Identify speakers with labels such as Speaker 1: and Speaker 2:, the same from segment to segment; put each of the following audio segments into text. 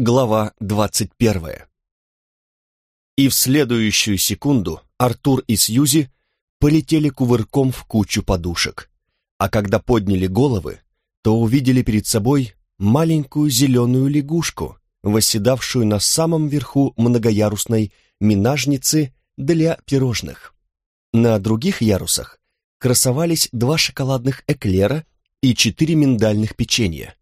Speaker 1: Глава двадцать первая. И в следующую секунду Артур и Сьюзи полетели кувырком в кучу подушек, а когда подняли головы, то увидели перед собой маленькую зеленую лягушку, восседавшую на самом верху многоярусной минажницы для пирожных. На других ярусах красовались два шоколадных эклера и четыре миндальных печенья.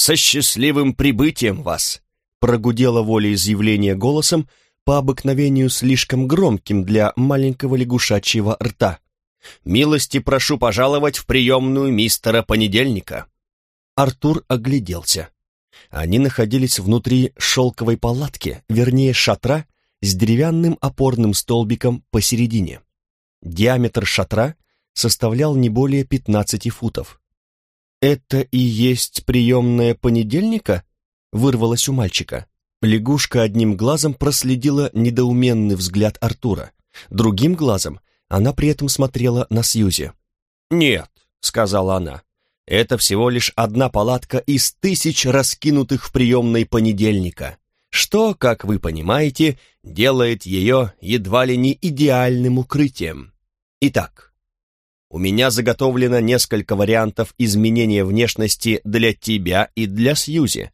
Speaker 1: «Со счастливым прибытием вас!» прогудела волеизъявление голосом, по обыкновению слишком громким для маленького лягушачьего рта. «Милости прошу пожаловать в приемную мистера Понедельника!» Артур огляделся. Они находились внутри шелковой палатки, вернее шатра, с деревянным опорным столбиком посередине. Диаметр шатра составлял не более 15 футов. «Это и есть приемная понедельника?» — вырвалось у мальчика. Лягушка одним глазом проследила недоуменный взгляд Артура. Другим глазом она при этом смотрела на Сьюзи. «Нет», — сказала она, — «это всего лишь одна палатка из тысяч раскинутых в приемной понедельника, что, как вы понимаете, делает ее едва ли не идеальным укрытием. Итак, у меня заготовлено несколько вариантов изменения внешности для тебя и для Сьюзи.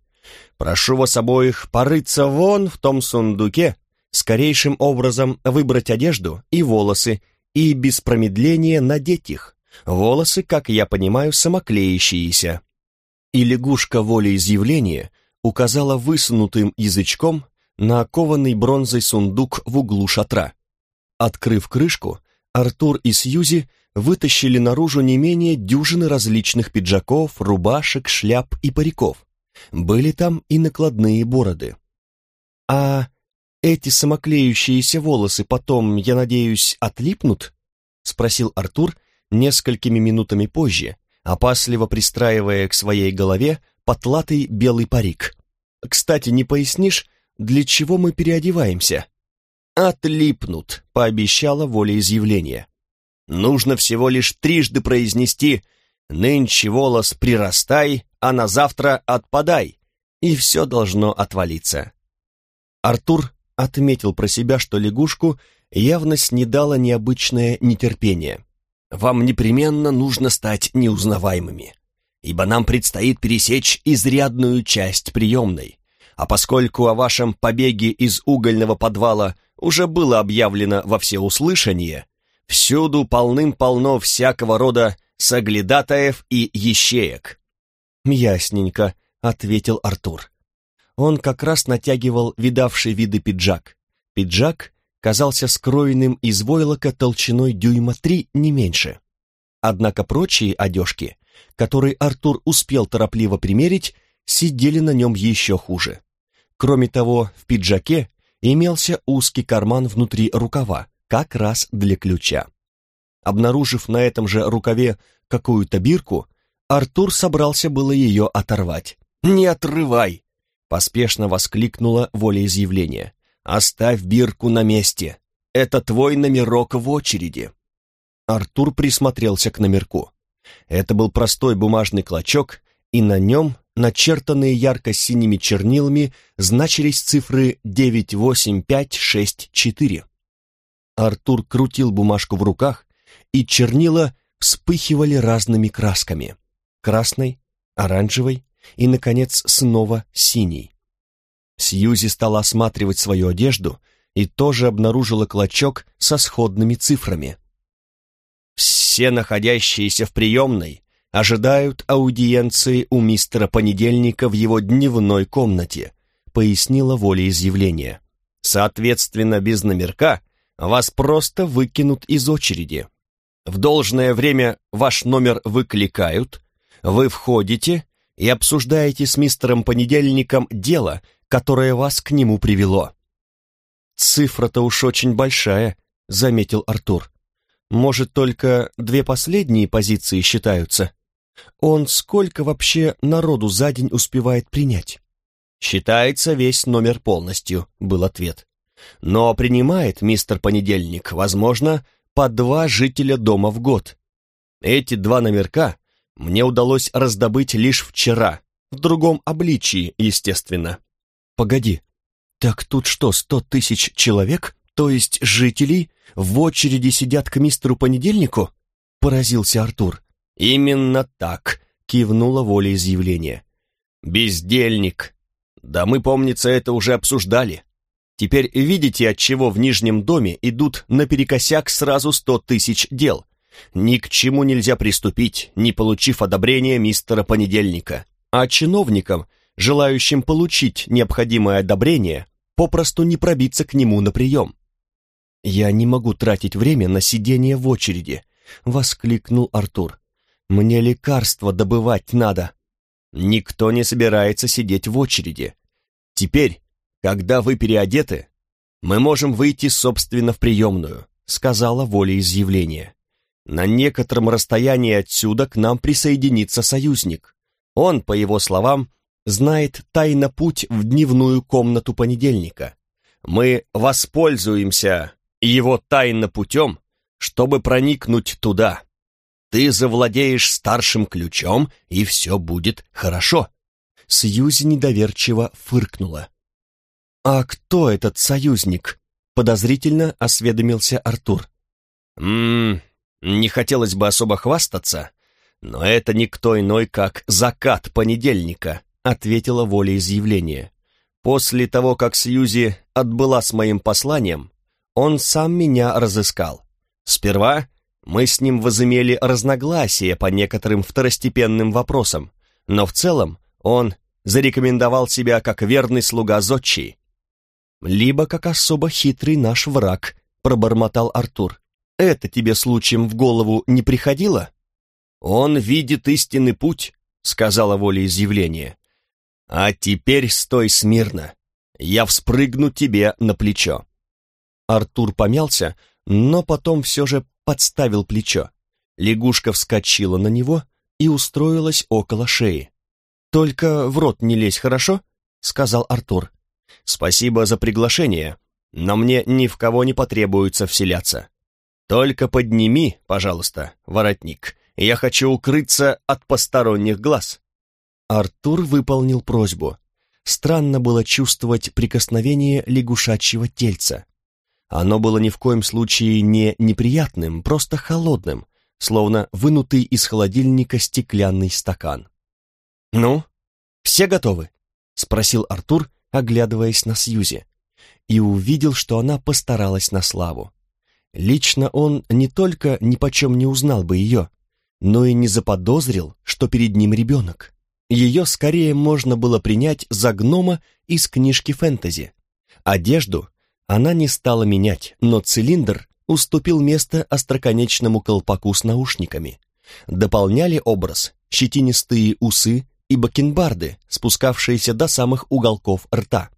Speaker 1: Прошу вас обоих порыться вон в том сундуке, скорейшим образом выбрать одежду и волосы и без промедления надеть их. Волосы, как я понимаю, самоклеящиеся. И лягушка волеизъявления указала высунутым язычком на окованный бронзой сундук в углу шатра. Открыв крышку, Артур и Сьюзи вытащили наружу не менее дюжины различных пиджаков, рубашек, шляп и париков. Были там и накладные бороды. «А эти самоклеющиеся волосы потом, я надеюсь, отлипнут?» — спросил Артур несколькими минутами позже, опасливо пристраивая к своей голове потлатый белый парик. «Кстати, не пояснишь, для чего мы переодеваемся?» «Отлипнут», — пообещала волеизъявление. Нужно всего лишь трижды произнести «Нынче волос прирастай, а на завтра отпадай», и все должно отвалиться. Артур отметил про себя, что лягушку явно снедало необычное нетерпение. «Вам непременно нужно стать неузнаваемыми, ибо нам предстоит пересечь изрядную часть приемной, а поскольку о вашем побеге из угольного подвала уже было объявлено во всеуслышание, Всюду полным-полно всякого рода соглядатаев и ящеек. «Ясненько», — ответил Артур. Он как раз натягивал видавший виды пиджак. Пиджак казался скроенным из войлока толщиной дюйма три, не меньше. Однако прочие одежки, которые Артур успел торопливо примерить, сидели на нем еще хуже. Кроме того, в пиджаке имелся узкий карман внутри рукава, как раз для ключа. Обнаружив на этом же рукаве какую-то бирку, Артур собрался было ее оторвать. «Не отрывай!» — поспешно воскликнула волеизъявление. «Оставь бирку на месте. Это твой номерок в очереди». Артур присмотрелся к номерку. Это был простой бумажный клочок, и на нем, начертанные ярко-синими чернилами, значились цифры 98564. Артур крутил бумажку в руках, и чернила вспыхивали разными красками. Красной, оранжевой и, наконец, снова синей. Сьюзи стала осматривать свою одежду и тоже обнаружила клочок со сходными цифрами. «Все находящиеся в приемной ожидают аудиенции у мистера Понедельника в его дневной комнате», пояснила волеизъявление. «Соответственно, без номерка вас просто выкинут из очереди. В должное время ваш номер выкликают, вы входите и обсуждаете с мистером Понедельником дело, которое вас к нему привело. «Цифра-то уж очень большая», — заметил Артур. «Может, только две последние позиции считаются? Он сколько вообще народу за день успевает принять?» «Считается весь номер полностью», — был ответ. Но принимает мистер Понедельник, возможно, по два жителя дома в год. Эти два номерка мне удалось раздобыть лишь вчера, в другом обличии, естественно. Погоди, так тут что, сто тысяч человек, то есть жителей, в очереди сидят к мистеру Понедельнику? Поразился Артур. Именно так, кивнула волеизъявление. Бездельник. Да мы, помнится, это уже обсуждали. Теперь видите, от чего в Нижнем доме идут наперекосяк сразу сто тысяч дел. Ни к чему нельзя приступить, не получив одобрения мистера Понедельника. А чиновникам, желающим получить необходимое одобрение, попросту не пробиться к нему на прием. «Я не могу тратить время на сидение в очереди», — воскликнул Артур. «Мне лекарства добывать надо». «Никто не собирается сидеть в очереди. Теперь, когда вы переодеты, мы можем выйти, собственно, в приемную», — сказала волеизъявление. На некотором расстоянии отсюда к нам присоединится союзник. Он, по его словам, знает тайно путь в дневную комнату понедельника. Мы воспользуемся его тайно путем, чтобы проникнуть туда. Ты завладеешь старшим ключом, и все будет хорошо. Сьюзи недоверчиво фыркнула. «А кто этот союзник?» — подозрительно осведомился Артур. «Ммм, не хотелось бы особо хвастаться, но это никто иной, как закат понедельника, ответила волеизъявление. После того, как Сьюзи отбыла с моим посланием, он сам меня разыскал. Сперва мы с ним возымели разногласия по некоторым второстепенным вопросам, но в целом он зарекомендовал себя как верный слуга Зодчий. «Либо как особо хитрый наш враг», — пробормотал Артур. Это тебе случаем в голову не приходило? Он видит истинный путь, сказала волеизъявление. А теперь стой смирно. Я вспрыгну тебе на плечо. Артур помялся, но потом все же подставил плечо. Лягушка вскочила на него и устроилась около шеи. «Только в рот не лезь, хорошо?» — сказал Артур. «Спасибо за приглашение, но мне ни в кого не потребуется вселяться. Только подними, пожалуйста, воротник. Я хочу укрыться от посторонних глаз. Артур выполнил просьбу. Странно было чувствовать прикосновение лягушачьего тельца. Оно было ни в коем случае не неприятным, просто холодным, словно вынутый из холодильника стеклянный стакан. «Ну, все готовы?» — спросил Артур, оглядываясь на Сьюзи, и увидел, что она постаралась на славу. Лично он не только ни почем не узнал бы ее, но и не заподозрил, что перед ним ребенок. Ее скорее можно было принять за гнома из книжки фэнтези. Одежду она не стала менять, но цилиндр уступил место остроконечному колпаку с наушниками. Дополняли образ щетинистые усы и бакенбарды, спускавшиеся до самых уголков рта.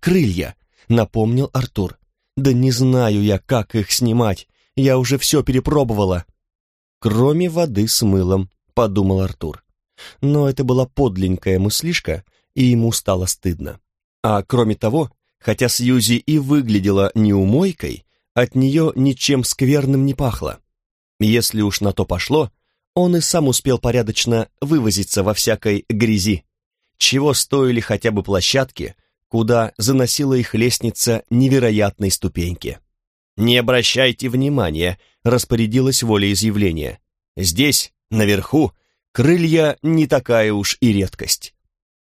Speaker 1: «Крылья», — напомнил Артур. Да не знаю я, как их снимать. Я уже все перепробовала. Кроме воды с мылом, подумал Артур. Но это была подленькая мыслишка, и ему стало стыдно. А кроме того, хотя Сьюзи и выглядела неумойкой, от нее ничем скверным не пахло. Если уж на то пошло, он и сам успел порядочно вывозиться во всякой грязи. Чего стоили хотя бы площадки, куда заносила их лестница невероятной ступеньки. «Не обращайте внимания», — распорядилась волеизъявление. «Здесь, наверху, крылья не такая уж и редкость.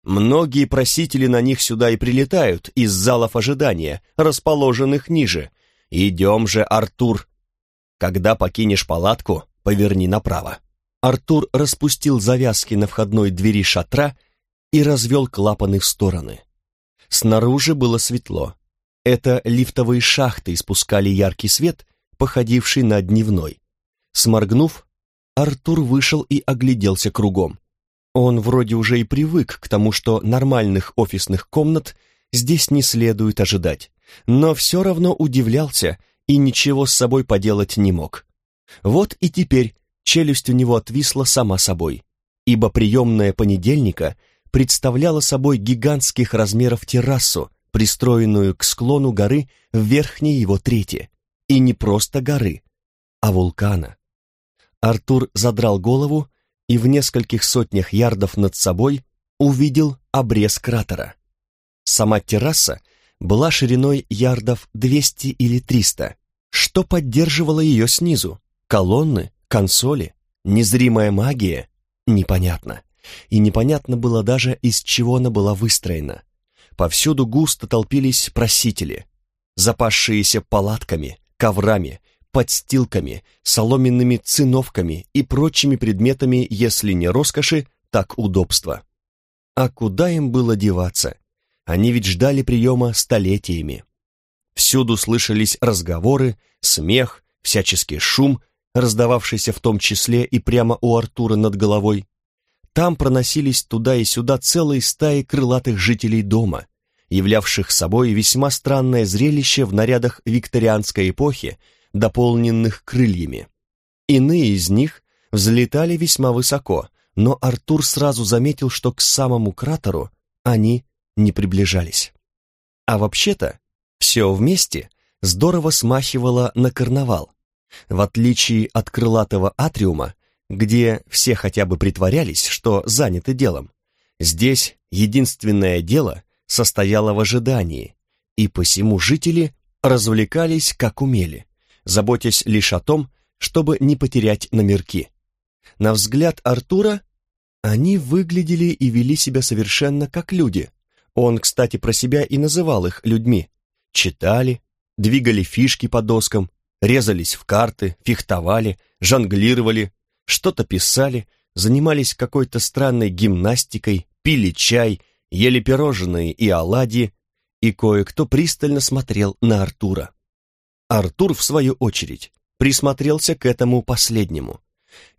Speaker 1: Многие просители на них сюда и прилетают из залов ожидания, расположенных ниже. Идем же, Артур. Когда покинешь палатку, поверни направо». Артур распустил завязки на входной двери шатра и развел клапаны в стороны. Снаружи было светло. Это лифтовые шахты испускали яркий свет, походивший на дневной. Сморгнув, Артур вышел и огляделся кругом. Он вроде уже и привык к тому, что нормальных офисных комнат здесь не следует ожидать, но все равно удивлялся и ничего с собой поделать не мог. Вот и теперь челюсть у него отвисла сама собой, ибо приемная понедельника — представляла собой гигантских размеров террасу, пристроенную к склону горы в верхней его трети. И не просто горы, а вулкана. Артур задрал голову и в нескольких сотнях ярдов над собой увидел обрез кратера. Сама терраса была шириной ярдов 200 или 300. Что поддерживало ее снизу? Колонны, консоли, незримая магия? Непонятно. И непонятно было даже, из чего она была выстроена. Повсюду густо толпились просители, запасшиеся палатками, коврами, подстилками, соломенными циновками и прочими предметами, если не роскоши, так удобства. А куда им было деваться? Они ведь ждали приема столетиями. Всюду слышались разговоры, смех, всяческий шум, раздававшийся в том числе и прямо у Артура над головой. Там проносились туда и сюда целые стаи крылатых жителей дома, являвших собой весьма странное зрелище в нарядах викторианской эпохи, дополненных крыльями. Иные из них взлетали весьма высоко, но Артур сразу заметил, что к самому кратеру они не приближались. А вообще-то, все вместе здорово смахивало на карнавал. В отличие от крылатого атриума, где все хотя бы притворялись, что заняты делом, здесь единственное дело состояло в ожидании, и посему жители развлекались как умели, заботясь лишь о том, чтобы не потерять номерки. На взгляд Артура они выглядели и вели себя совершенно как люди. Он, кстати, про себя и называл их людьми. Читали, двигали фишки по доскам, резались в карты, фехтовали, жонглировали, что-то писали, занимались какой-то странной гимнастикой, пили чай, ели пирожные и оладьи, и кое-кто пристально смотрел на Артура. Артур, в свою очередь, присмотрелся к этому последнему.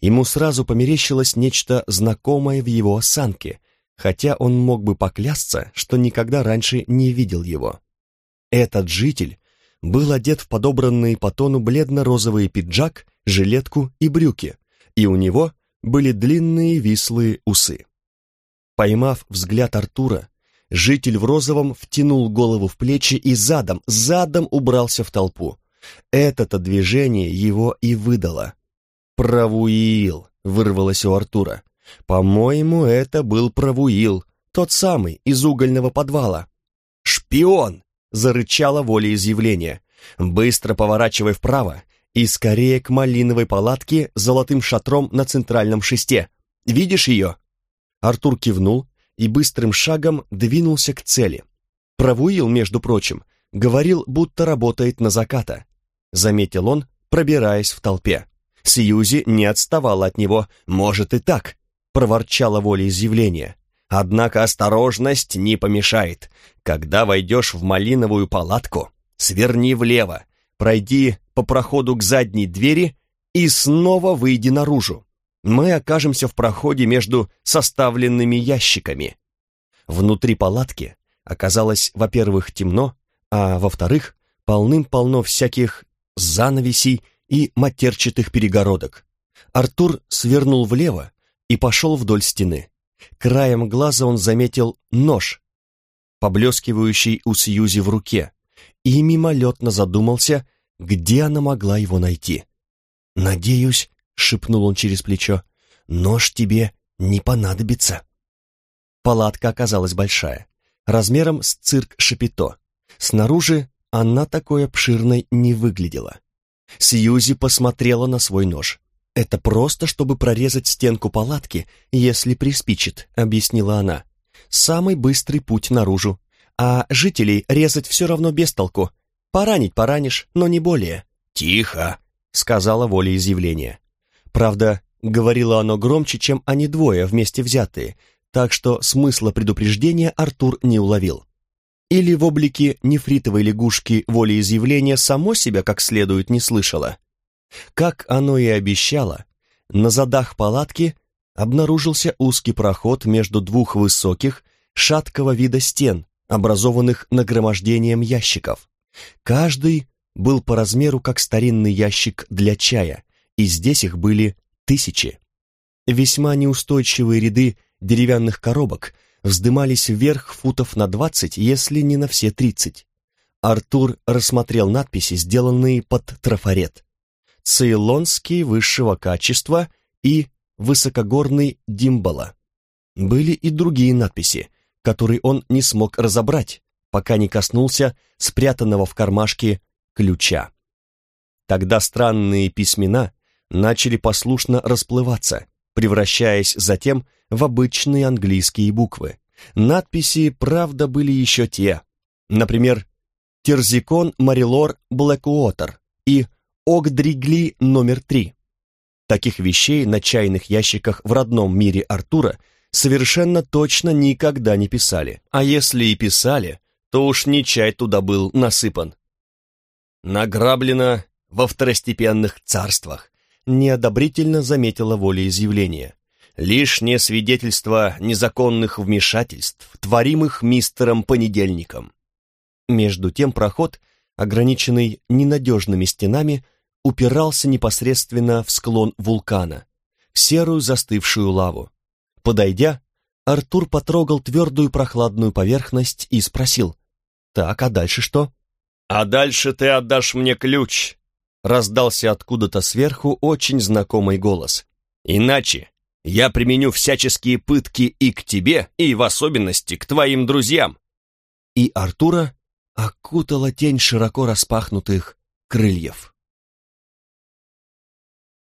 Speaker 1: Ему сразу померещилось нечто знакомое в его осанке, хотя он мог бы поклясться, что никогда раньше не видел его. Этот житель был одет в подобранный по тону бледно-розовый пиджак, жилетку и брюки, и у него были длинные вислые усы. Поймав взгляд Артура, житель в розовом втянул голову в плечи и задом, задом убрался в толпу. Это-то движение его и выдало. «Правуил!» — вырвалось у Артура. «По-моему, это был Правуил, тот самый, из угольного подвала». «Шпион!» — зарычало волеизъявление. «Быстро поворачивай вправо и скорее к малиновой палатке с золотым шатром на центральном шесте. Видишь ее?» Артур кивнул и быстрым шагом двинулся к цели. Правуил, между прочим, говорил, будто работает на заката. Заметил он, пробираясь в толпе. Сьюзи не отставала от него. «Может и так», — проворчала волеизъявление. «Однако осторожность не помешает. Когда войдешь в малиновую палатку, сверни влево, пройди по проходу к задней двери и снова выйди наружу. Мы окажемся в проходе между составленными ящиками». Внутри палатки оказалось, во-первых, темно, а во-вторых, полным-полно всяких занавесей и матерчатых перегородок. Артур свернул влево и пошел вдоль стены. Краем глаза он заметил нож, поблескивающий у Сьюзи в руке, и мимолетно задумался, где она могла его найти. «Надеюсь», — шепнул он через плечо, — «нож тебе не понадобится». Палатка оказалась большая, размером с цирк Шапито. Снаружи она такой обширной не выглядела. Сьюзи посмотрела на свой нож. «Это просто, чтобы прорезать стенку палатки, если приспичит», — объяснила она. «Самый быстрый путь наружу. А жителей резать все равно без толку. Поранить поранишь, но не более».
Speaker 2: «Тихо», —
Speaker 1: сказала волеизъявление. Правда, говорило оно громче, чем они двое вместе взятые, так что смысла предупреждения Артур не уловил или в облике нефритовой лягушки волеизъявления само себя как следует не слышало. Как оно и обещало, на задах палатки обнаружился узкий проход между двух высоких, шаткого вида стен, образованных нагромождением ящиков. Каждый был по размеру как старинный ящик для чая, и здесь их были тысячи. Весьма неустойчивые ряды деревянных коробок вздымались вверх футов на двадцать, если не на все тридцать. Артур рассмотрел надписи, сделанные под трафарет. «Цейлонский высшего качества» и «Высокогорный Димбала». Были и другие надписи, который он не смог разобрать, пока не коснулся спрятанного в кармашке ключа. Тогда странные письмена начали послушно расплываться, превращаясь затем в обычные английские буквы. Надписи, правда, были еще те. Например, Терзикон Марилор Блэкуотер и Огдригли номер три. Таких вещей на чайных ящиках в родном мире Артура совершенно точно никогда не писали. А если и писали, то уж не чай туда был насыпан. Награблено во второстепенных царствах, неодобрительно заметила волеизъявление. Лишнее свидетельство незаконных вмешательств, творимых мистером Понедельником. Между тем проход, ограниченный ненадежными стенами, упирался непосредственно в склон вулкана, в серую застывшую лаву. Подойдя, Артур потрогал твердую прохладную поверхность и спросил, «Так, а дальше что?» «А дальше ты отдашь мне ключ», — раздался откуда-то сверху очень знакомый голос. «Иначе я применю всяческие пытки и к тебе, и в особенности к твоим друзьям». И Артура окутала тень широко распахнутых крыльев.